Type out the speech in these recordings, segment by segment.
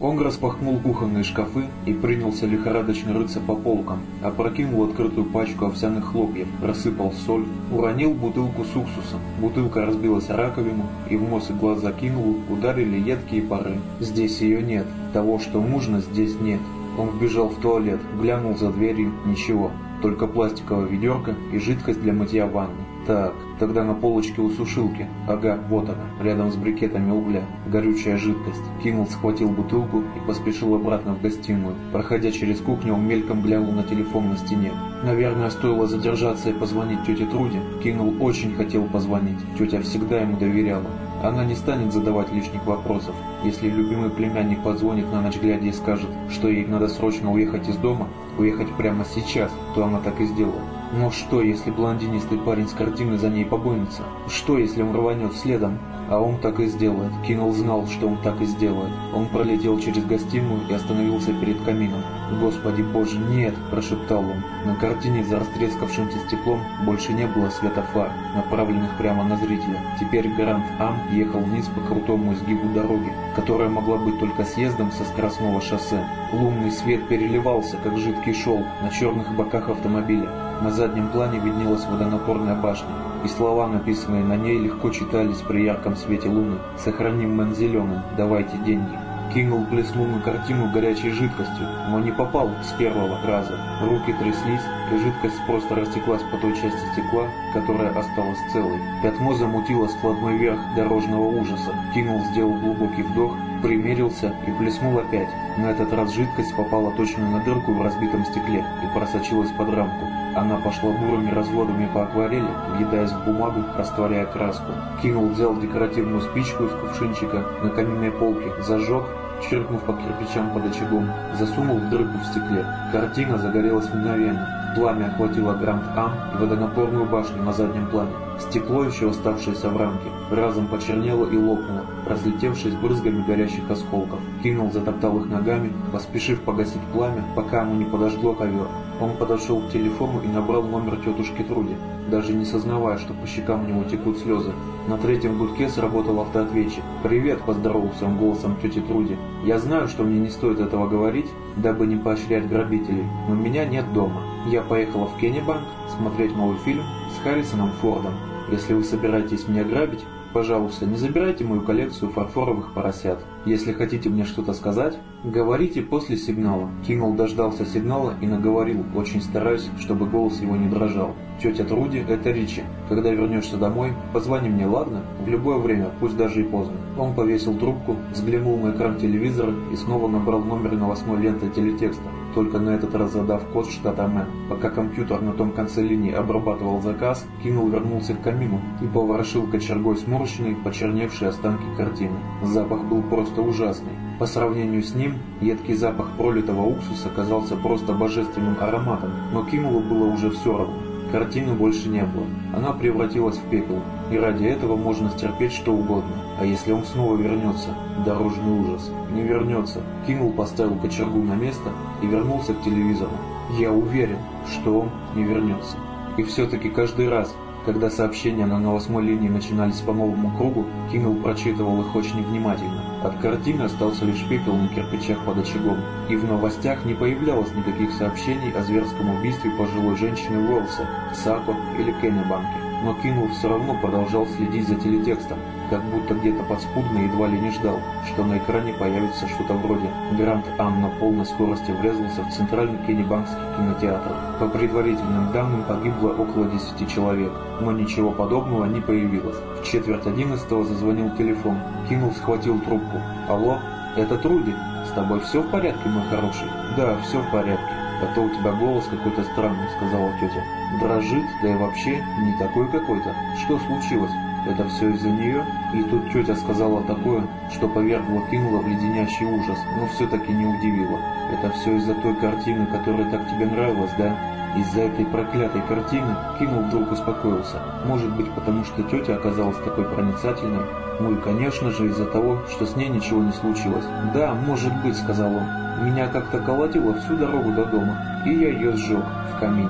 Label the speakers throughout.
Speaker 1: Он распахнул кухонные шкафы и принялся лихорадочно рыться по полкам, опрокинул открытую пачку овсяных хлопьев, рассыпал соль, уронил бутылку с уксусом. Бутылка разбилась о раковину, и в нос и глаз закинул, ударили едкие пары. Здесь ее нет, того, что нужно, здесь нет. Он вбежал в туалет, глянул за дверью, ничего, только пластиковая ведерко и жидкость для мытья ванны. Так, тогда на полочке у сушилки. Ага, вот она, рядом с брикетами угля. Горючая жидкость. Кинул, схватил бутылку и поспешил обратно в гостиную. Проходя через кухню, он мельком глянул на телефон на стене. Наверное, стоило задержаться и позвонить тете Труде. Кинул очень хотел позвонить. Тетя всегда ему доверяла. Она не станет задавать лишних вопросов. Если любимый племянник позвонит на ночь глядя и скажет, что ей надо срочно уехать из дома, уехать прямо сейчас, то она так и сделала. Но что, если блондинистый парень с картины за ней погонится? Что, если он рванет следом? А он так и сделает. Кинул знал, что он так и сделает. Он пролетел через гостиную и остановился перед камином. «Господи боже, нет!» – прошептал он. На картине за растрескавшимся стеклом больше не было света фар, направленных прямо на зрителя. Теперь Гранд Ам ехал вниз по крутому изгибу дороги, которая могла быть только съездом со скоростного шоссе. Лунный свет переливался, как жидкий шелк, на черных боках автомобиля. На заднем плане виднелась водонапорная башня, и слова, написанные на ней, легко читались при ярком свете луны. «Сохраним мэн зеленым, давайте деньги». Киннелл плеснул на картину горячей жидкостью, но не попал с первого раза. Руки тряслись, жидкость просто растеклась по той части стекла, которая осталась целой. Пятно замутило складной верх дорожного ужаса. Киннелл сделал глубокий вдох, примерился и плеснул опять. На этот раз жидкость попала точно на дырку в разбитом стекле и просочилась под рамку. Она пошла бурыми разводами по акварели, въедаясь в бумагу, растворяя краску. Кинул, взял декоративную спичку из кувшинчика на каминной полке, зажег, черкнув по кирпичам под очагом, засунул в дырку в стекле. Картина загорелась мгновенно. Пламя охватило Гранд Ам и водонапорную башню на заднем плане. Стекло, еще оставшееся в рамке, разом почернело и лопнуло, разлетевшись брызгами горящих осколков. Кинул, затоптал их ногами, поспешив погасить пламя, пока ему не подожгло ковер. Он подошел к телефону и набрал номер тетушки Труди, даже не сознавая, что по щекам у него текут слезы. На третьем гудке сработал автоответчик. «Привет», – поздоровался он голосом тети Труди. «Я знаю, что мне не стоит этого говорить, дабы не поощрять грабителей, но меня нет дома. Я поехала в Кеннебанк смотреть новый фильм с Харрисоном Фордом. Если вы собираетесь меня грабить, Пожалуйста, не забирайте мою коллекцию фарфоровых поросят. Если хотите мне что-то сказать, говорите после сигнала. Кингл дождался сигнала и наговорил, очень стараясь, чтобы голос его не дрожал. Тетя Труди – это Ричи. Когда вернешься домой, позвони мне, ладно? В любое время, пусть даже и поздно. Он повесил трубку, взглянул на экран телевизора и снова набрал номер новостной ленты телетекста только на этот раз задав код штата Мэн. Пока компьютер на том конце линии обрабатывал заказ, Киннелл вернулся к камину и поворошил кочергой сморщенные, почерневшие останки картины. Запах был просто ужасный. По сравнению с ним, едкий запах пролитого уксуса казался просто божественным ароматом, но Киннеллу было уже все равно. Картины больше не было. Она превратилась в пепел, и ради этого можно стерпеть что угодно. А если он снова вернется? Дорожный ужас. Не вернется. Кинул, поставил кочергу на место и вернулся к телевизору. Я уверен, что он не вернется. И все-таки каждый раз, когда сообщения на новостной линии начинались по новому кругу, Кингл прочитывал их очень внимательно. От картины остался лишь пепел на кирпичах под очагом, и в новостях не появлялось никаких сообщений о зверском убийстве пожилой женщины Уэлса, Сако или Кеннебанке. Но Киннелл все равно продолжал следить за телетекстом, как будто где-то подспудно едва ли не ждал, что на экране появится что-то вроде «Гранд Ам на полной скорости врезался в центральный кеннебанкский кинотеатр». По предварительным данным погибло около 10 человек, но ничего подобного не появилось. В четверть одиннадцатого зазвонил телефон. Киннелл схватил трубку. «Алло, это Труди? С тобой все в порядке, мой хороший?» «Да, все в порядке». «А то у тебя голос какой-то странный», — сказала тетя. «Дрожит, да и вообще не такой какой-то. Что случилось?» Это все из-за нее? И тут тетя сказала такое, что повергло кинула в леденящий ужас, но все-таки не удивило. Это все из-за той картины, которая так тебе нравилась, да? Из-за этой проклятой картины Кинул вдруг успокоился. Может быть, потому что тетя оказалась такой проницательной. Ну и, конечно же, из-за того, что с ней ничего не случилось. «Да, может быть», — сказал он. «Меня как-то колотило всю дорогу до дома, и я ее сжег в камине.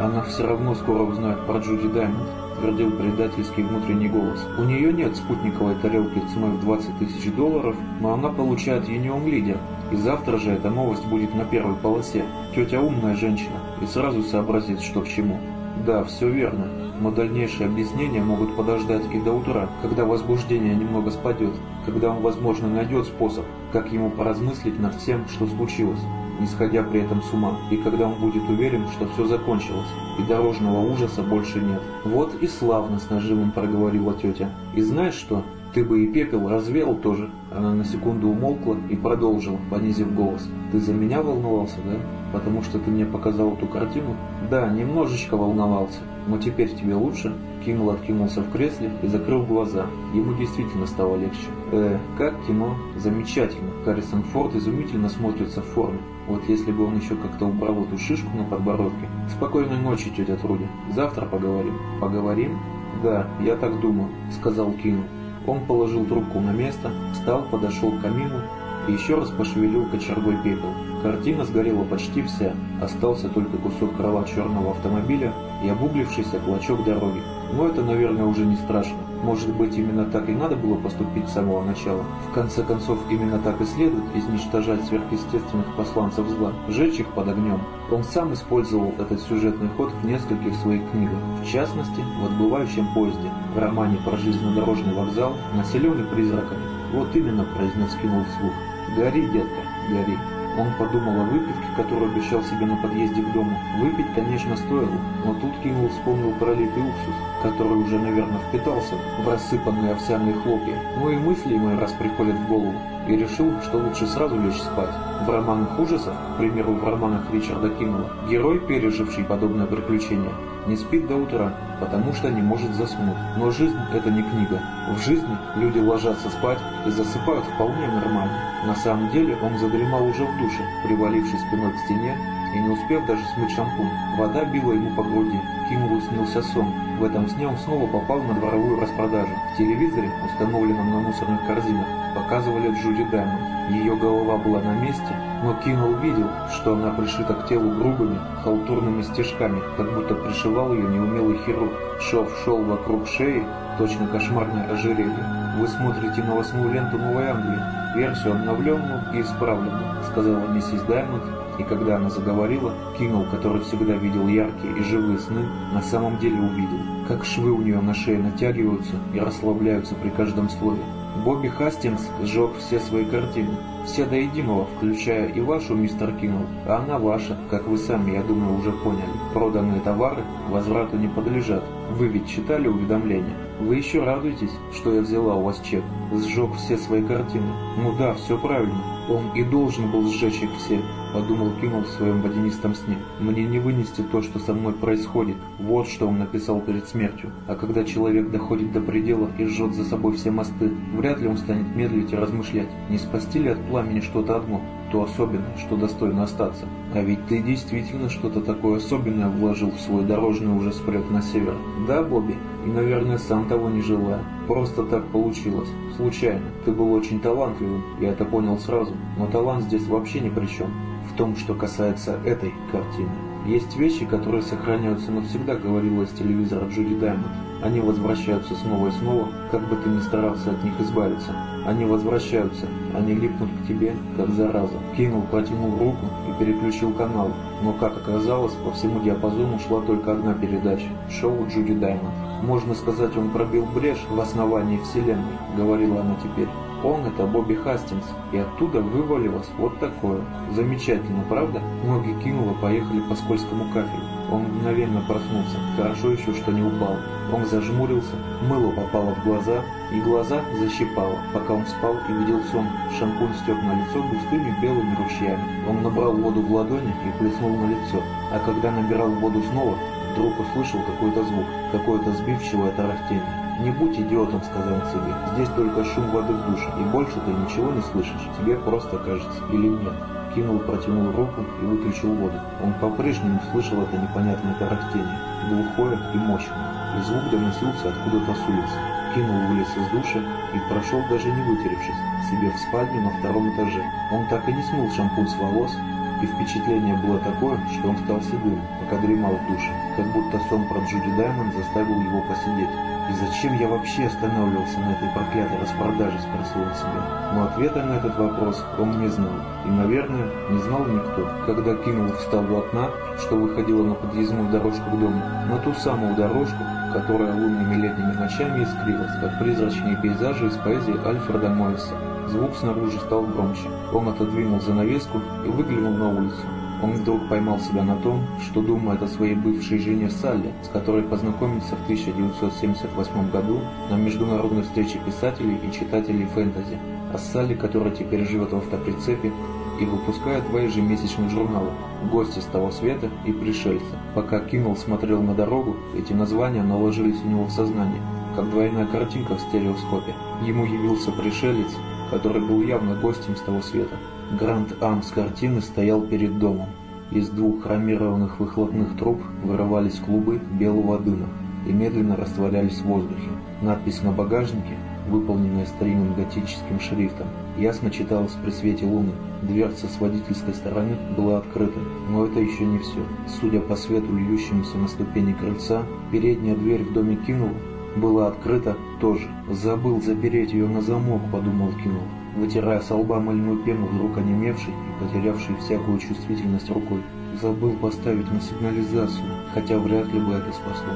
Speaker 1: Она все равно скоро узнает про Джуди Даймонд. Твердил предательский внутренний голос. У нее нет спутниковой тарелки ценой в 20 тысяч долларов, но она получает Union Leader, и завтра же эта новость будет на первой полосе. Тетя умная женщина и сразу сообразит, что к чему. Да, все верно, но дальнейшие объяснения могут подождать и до утра, когда возбуждение немного спадет, когда он, возможно, найдет способ, как ему поразмыслить над всем, что случилось, не сходя при этом с ума, и когда он будет уверен, что все закончилось, и дорожного ужаса больше нет. Вот и славно с нажимом проговорила тетя. И знаешь что? Ты бы и пепел развеял тоже. Она на секунду умолкла и продолжила, понизив голос. Ты за меня волновался, да? Потому что ты мне показал эту картину? Да, немножечко волновался. Но теперь тебе лучше? Кинул откинулся в кресле и закрыл глаза. Ему действительно стало легче. Э, как кино? Замечательно. Харрисон Форд изумительно смотрится в форме. Вот если бы он еще как-то убрал эту шишку на подбородке. Спокойной ночи, тетя Труди. Завтра поговорим. Поговорим? Да, я так думаю, сказал Кинг. Он положил трубку на место, встал, подошел к камину и еще раз пошевелил кочергой пепел. Картина сгорела почти вся, остался только кусок крыла черного автомобиля и обуглившийся клочок дороги. Но это, наверное, уже не страшно. Может быть, именно так и надо было поступить с самого начала. В конце концов, именно так и следует изничтожать сверхъестественных посланцев зла, сжечь их под огнем. Он сам использовал этот сюжетный ход в нескольких своих книгах, в частности, в «Отбывающем поезде», в романе про железнодорожный вокзал, населенный призраками. Вот именно, произнес Кинул вслух. «Гори, детка, гори». Он подумал о выпивке, которую обещал себе на подъезде к дому. Выпить, конечно, стоило, но тут Кинул вспомнил пролитый уксус, который уже, наверное, впитался в рассыпанные овсяные хлопья. Ну и мысли ему раз приходят в голову. И решил, что лучше сразу лечь спать. В романах ужасов, к примеру, в романах Ричарда Киннелла, герой, переживший подобное приключение, не спит до утра, потому что не может заснуть. Но жизнь – это не книга. В жизни люди ложатся спать и засыпают вполне нормально. На самом деле он задремал уже в душе, привалившись спиной к стене и не успев даже смыть шампунь. Вода била ему по груди. Кингу снился сон. В этом сне он снова попал на дворовую распродажу. В телевизоре, установленном на мусорных корзинах, показывали Джуди Даймонд. Ее голова была на месте, но Кинул видел, что она пришита к телу грубыми, халтурными стежками, как будто пришивал ее неумелый хирург. Шов шел вокруг шеи, точно кошмарное ожерелье. Вы смотрите новостную ленту Новой Англии, версию обновленную и исправленную, сказала миссис Даймонд, и когда она заговорила, Кинул, который всегда видел яркие и живые сны, на самом деле увидел, как швы у нее на шее натягиваются и расслабляются при каждом слове. Бобби Хастингс сжег все свои картины, все до единого, включая и вашу, мистер Кингл, а она ваша, как вы сами, я думаю, уже поняли. Проданные товары возврату не подлежат. Вы ведь читали уведомления? Вы еще радуетесь, что я взяла у вас чек? Сжег все свои картины? Ну да, все правильно. Он и должен был сжечь их все, подумал Кингл в своем водянистом сне. Мне не вынести то, что со мной происходит. Вот что он написал перед смертью. А когда человек доходит до предела и жжет за собой все мосты, вряд ли он станет медлить и размышлять, не спасти ли от пламени что-то одно, то особенное, что достойно остаться. А ведь ты действительно что-то такое особенное вложил в свой дорожный уже спрет на север. Да, Бобби? И, наверное, сам того не желая. Просто так получилось. Случайно. Ты был очень талантливым, я это понял сразу. Но талант здесь вообще ни при чем. Том, что касается этой картины. Есть вещи, которые сохраняются навсегда, говорила из телевизора Джуди Даймонд. Они возвращаются снова и снова, как бы ты ни старался от них избавиться. Они возвращаются, они липнут к тебе, как зараза. Кинул, протянул руку и переключил канал. Но, как оказалось, по всему диапазону шла только одна передача – шоу Джуди Даймонд. Можно сказать, он пробил брешь в основании Вселенной, говорила она теперь. Он это Бобби Хастингс, и оттуда вывалилось вот такое. Замечательно, правда? Ноги кинуло, поехали по скользкому кафелю. Он мгновенно проснулся, хорошо еще, что не упал. Он зажмурился, мыло попало в глаза, и глаза защипало, пока он спал и видел сон. Шампунь стек на лицо густыми белыми ручьями. Он набрал воду в ладони и плеснул на лицо, а когда набирал воду снова, вдруг услышал какой-то звук, какое-то сбивчивое тарахтение. «Не будь идиотом», — сказал он себе. «Здесь только шум воды в душе, и больше ты ничего не слышишь. Тебе просто кажется. Или нет?» Кинул, протянул руку и выключил воду. Он по-прежнему слышал это непонятное тарахтение, глухое и мощное, и звук доносился откуда-то с улицы. Кинул вылез из душа и прошел, даже не вытеревшись, себе в спальню на втором этаже. Он так и не смыл шампунь с волос, и впечатление было такое, что он стал седым, пока дремал в душе, как будто сон про Джуди Даймонд заставил его посидеть. «И зачем я вообще останавливался на этой проклятой распродаже?» – спросил он себя. Но ответа на этот вопрос он не знал. И, наверное, не знал никто. Когда кинул встал у окна, что выходило на подъездную дорожку к дому, на ту самую дорожку, которая лунными летними ночами искрилась, как призрачные пейзажи из поэзии Альфреда Мойса. Звук снаружи стал громче. Он отодвинул занавеску и выглянул на улицу. Он вдруг поймал себя на том, что думает о своей бывшей жене Салли, с которой познакомился в 1978 году на международной встрече писателей и читателей фэнтези. О Салли, которая теперь живет в автоприцепе и выпускает два ежемесячных журнала «Гости с того света» и «Пришельцы». Пока Кингл смотрел на дорогу, эти названия наложились у него в сознание, как двойная картинка в стереоскопе. Ему явился пришелец, который был явно гостем с того света. Гранд Ам с картины стоял перед домом. Из двух хромированных выхлопных труб вырывались клубы белого дыма и медленно растворялись в воздухе. Надпись на багажнике, выполненная старинным готическим шрифтом, ясно читалась при свете луны. Дверца с водительской стороны была открыта, но это еще не все. Судя по свету, льющемуся на ступени крыльца, передняя дверь в доме Кинула была открыта тоже. «Забыл запереть ее на замок», — подумал Кинул, вытирая с лба мыльную пену, вдруг онемевший и потерявший всякую чувствительность рукой. «Забыл поставить на сигнализацию, хотя вряд ли бы это спасло.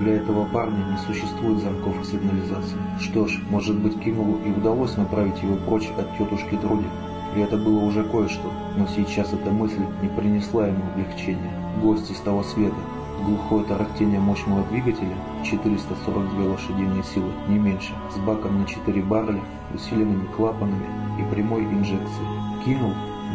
Speaker 1: Для этого парня не существует замков и сигнализации. Что ж, может быть, Кинулу и удалось направить его прочь от тетушки Труди. И это было уже кое-что, но сейчас эта мысль не принесла ему облегчения. Гости с того света, Глухое мощного двигателя, 442 лошадиные силы, не меньше, с баком на 4 барреля, усиленными клапанами и прямой инжекцией. Кинул,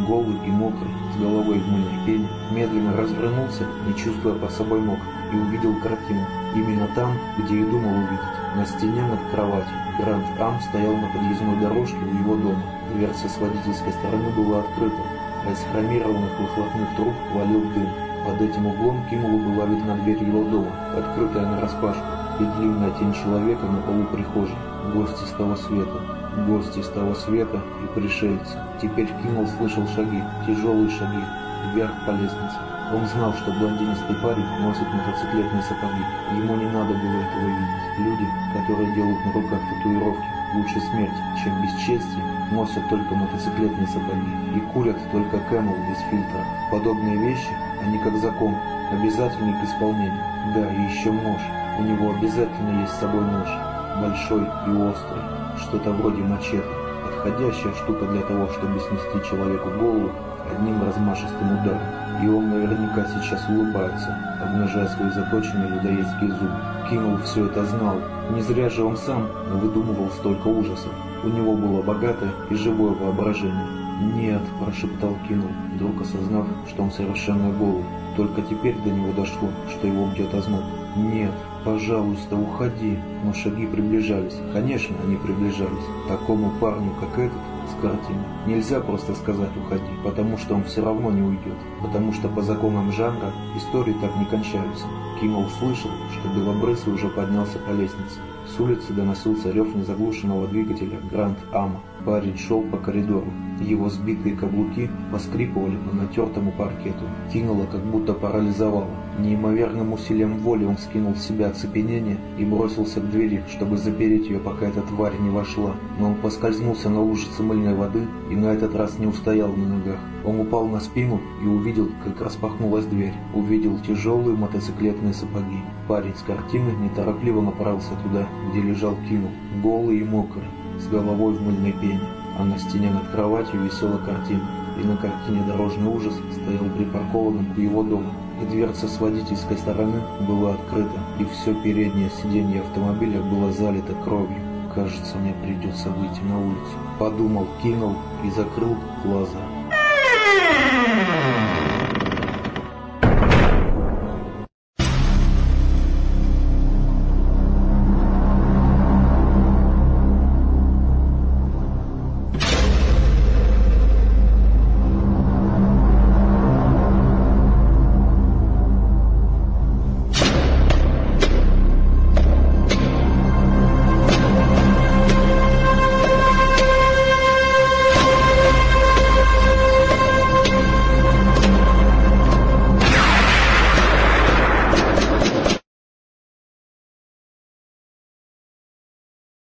Speaker 1: голый и мокрый, с головой в мыльной пене, медленно развернулся, не чувствуя по собой ног, и увидел картину. Именно там, где и думал увидеть. На стене над кроватью. Гранд Ам стоял на подъездной дорожке у его дома. Дверца с водительской стороны была открыта, а из хромированных выхлопных труб валил дым. Под этим углом Кинулу была видна дверь его дома, открытая нараспашку, и длинная тень человека на полу прихожей. Гости с того света, гости с того света и пришельцы. Теперь Кинул слышал шаги, тяжелые шаги, вверх по лестнице. Он знал, что блондинистый парень носит мотоциклетные сапоги. Ему не надо было этого видеть. Люди, которые делают на руках татуировки, лучше смерть, чем бесчестие, носят только мотоциклетные сапоги и курят только Camel без фильтра. Подобные вещи они как закон, обязательный к исполнению. Да, и еще нож. У него обязательно есть с собой нож. Большой и острый. Что-то вроде мачете. Подходящая штука для того, чтобы снести человеку голову одним размашистым ударом. И он наверняка сейчас улыбается, обнажая свои заточенные людоедские зубы. Кинул все это знал. Не зря же он сам выдумывал столько ужасов. У него было богатое и живое воображение. «Нет», – прошептал Кинул, вдруг осознав, что он совершенно голый. Только теперь до него дошло, что его бьет озноб. «Нет, пожалуйста, уходи». Но шаги приближались. Конечно, они приближались. Такому парню, как этот, с картины, нельзя просто сказать «уходи», потому что он все равно не уйдет. Потому что по законам жанра истории так не кончаются. Кинул слышал, что Белобрысый уже поднялся по лестнице. С улицы доносился рев незаглушенного двигателя Гранд Ама. Парень шел по коридору. Его сбитые каблуки поскрипывали по натертому паркету. Кинуло, как будто парализовало. Неимоверным усилием воли он скинул с себя оцепенение и бросился к двери, чтобы запереть ее, пока эта тварь не вошла. Но он поскользнулся на лужице мыльной воды и на этот раз не устоял на ногах. Он упал на спину и увидел, как распахнулась дверь. Увидел тяжелые мотоциклетные сапоги. Парень с картины неторопливо направился туда, где лежал Кинул, голый и мокрый с головой в мыльной пене, а на стене над кроватью висела картина, и на картине дорожный ужас стоял припаркованным у его дома, и дверца с водительской стороны была открыта, и все переднее сиденье автомобиля было залито кровью. Кажется, мне придется выйти на улицу. Подумал, кинул и закрыл глаза.